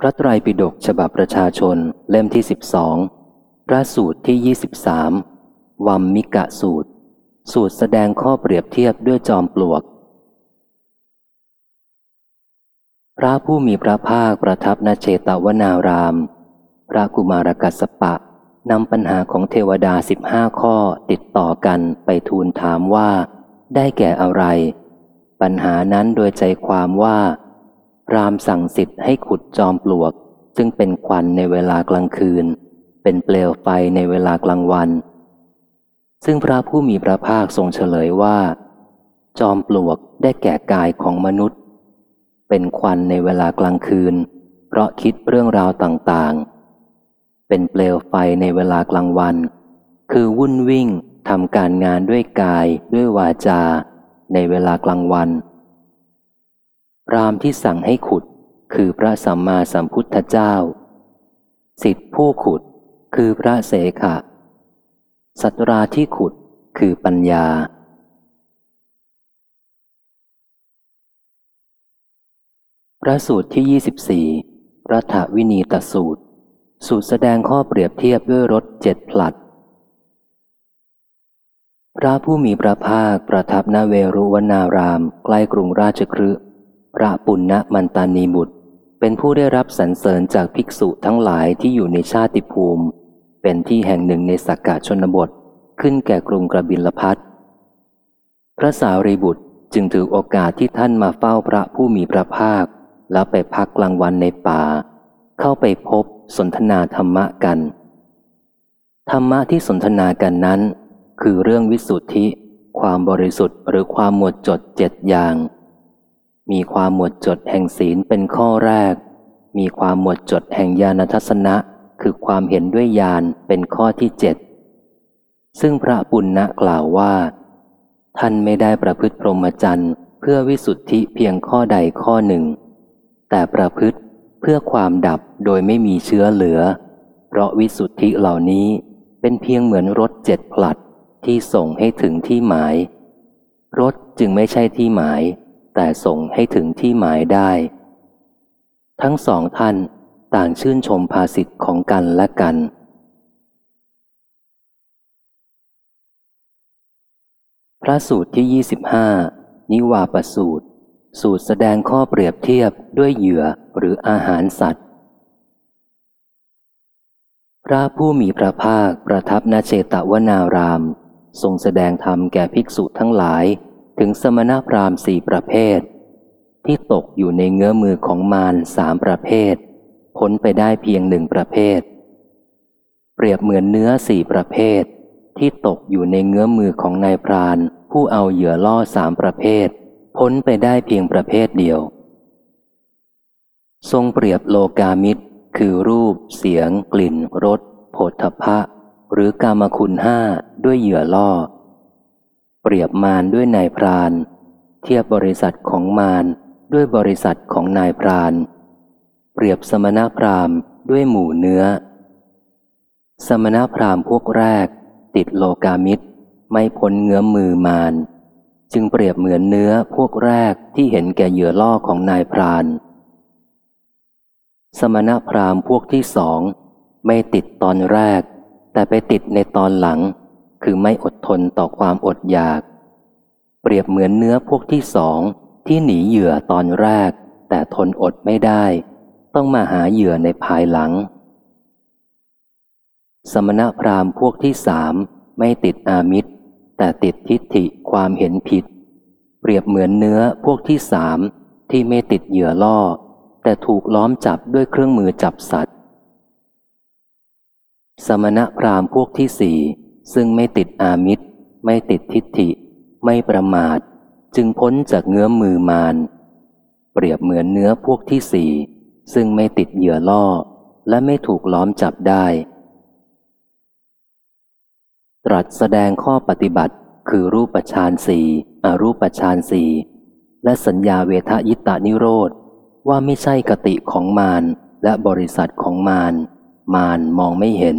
พระไตรปิฎกฉบับประชาชนเล่มที่สิบสองพระสูตรที่ยี่สิบสามวัมมิกะสูตร สูตรแสดงข้อเปรียบเทียบด้วยจอมปลวก พระผู้มีพระภาคประทับณเชตวนาราม พระกุมารกัสปะนำปัญหาของเทวดาสิบห้าข้อติดต่อกันไปทูลถามว่า ได้แก่อะไร ปัญหานั้นโดยใจความว่า รามสั่งสิทธิ์ให้ขุดจอมปลวก ซึ่งเป็นควันในเวลากลางคืน เป็นเปลวไฟในเวลากลางวัน ซึ่งพระผู้มีพระภาคทรงเฉลยว่า จอมปลวกได้แก่กายของมนุษย์ เป็นควันในเวลากลางคืน เพราะคิดเรื่องราวต่างๆ เป็นเปลวไฟในเวลากลางวัน คือวุ่นวิ่งทำการงานด้วยกายด้วยวาจา ในเวลากลางวัน รามที่สั่งให้ขุด คือพระสัมมาสัมพุทธเจ้า สิทธิผู้ขุด คือพระเสขะสัตราที่ขุดคือปัญญา พระสูตรที่ 24รัฐวินีตสูตร สูตรแสดงข้อเปรียบเทียบด้วยรถเจ็ดผลัด พระผู้มีพระภาคประทับณเวรุวนาราม ใกล้กรุงราชครื พระปุณณมันตานีบุตร เป็นผู้ได้รับสรรเสริญจากภิกษุทั้งหลายที่อยู่ในชาติภูมิ เป็นที่แห่งหนึ่งในสักกะชนบท ขึ้นแก่กรุงกระบิลพัทพระสารีบุตรจึงถือโอกาสที่ท่านมาเฝ้าพระผู้มีพระภาค แล้วไปพักกลางวันในป่า เข้าไปพบสนทนาธรรมะกัน ธรรมะที่สนทนากันนั้น คือเรื่องวิสุทธิ ความบริสุทธิ์หรือความหมดจดเจ็ดอย่าง มีความหมดจดแห่งศีลเป็นข้อแรก มีความหมดจดแห่งญาณทัศนะ คือความเห็นด้วยญาณเป็นข้อที่เจ็ดซึ่งพระปุณณะกล่าวว่า ท่านไม่ได้ประพฤติพรหมจรรย์เพื่อวิสุทธิเพียงข้อใดข้อหนึ่ง แต่ประพฤติเพื่อความดับโดยไม่มีเชื้อเหลือ เพราะวิสุทธิเหล่านี้เป็นเพียงเหมือนรถเจ็ดผลัดที่ส่งให้ถึงที่หมาย รถจึงไม่ใช่ที่หมาย แต่ส่งให้ถึงที่หมายได้ ทั้งสองท่านต่างชื่นชมภาสิทธิ์ของกันและกัน พระสูตรที่ 25 นิวาปสูตร สูตรแสดงข้อเปรียบเทียบด้วยเหยื่อหรืออาหารสัตว์ พระผู้มีพระภาคประทับนาเชตวนาราม ทรงแสดงธรรมแก่ภิกษุทั้งหลาย ถึงสมณพราหมณ์สี่ประเภท ที่ตกอยู่ในเงื้อมือของมารสามประเภท พ้นไปได้เพียงหนึ่งประเภท เปรียบเหมือนเนื้อสี่ประเภท ที่ตกอยู่ในเงื้อมือของนายพรานผู้เอาเหยื่อล่อสามประเภท พ้นไปได้เพียงประเภทเดียว ทรงเปรียบโลกามิตร คือรูป เสียง กลิ่นรสโผฏฐพะ หรือกามคุณห้าด้วยเหยื่อล่อ เปรียบมารด้วยนายพราน เทียบบริษัทของมารด้วยบริษัทของนายพราน เปรียบสมณพราหมณ์ด้วยหมู่เนื้อ สมณพราหมณ์พวกแรก ติดโลกามิตร ไม่พ้นเงื้อมมือมารจึงเปรียบเหมือนเนื้อพวกแรกที่เห็นแก่เหยื่อล่อของนายพราน สมณพราหมณ์พวกที่สอง ไม่ติดตอนแรก แต่ไปติดในตอนหลัง คือไม่อดทนต่อความอดอยาก เปรียบเหมือนเนื้อพวกที่สองที่หนีเหยื่อตอนแรก แต่ทนอดไม่ได้ ต้องมาหาเหยื่อในภายหลัง สมณพราหมณ์พวกที่สามไม่ติดอามิตร แต่ติดทิฏฐิความเห็นผิด เปรียบเหมือนเนื้อพวกที่สามที่ไม่ติดเหยื่อล่อ แต่ถูกล้อมจับด้วยเครื่องมือจับสัตว์ สมณพราหมณ์พวกที่สี่ ซึ่งไม่ติดอามิตร ไม่ติดทิฏฐิ ไม่ประมาท จึงพ้นจากเงื้อมมือมารเปรียบเหมือนเนื้อพวกที่สี่ซึ่งไม่ติดเหยื่อล่อ และไม่ถูกล้อมจับได้ ตรัสแสดงข้อปฏิบัติคือรูปฌานสี่อรูปฌานสี่และสัญญาเวทยิตานิโรธ ว่าไม่ใช่กติของมารและบริษัทของมารมารมองไม่เห็น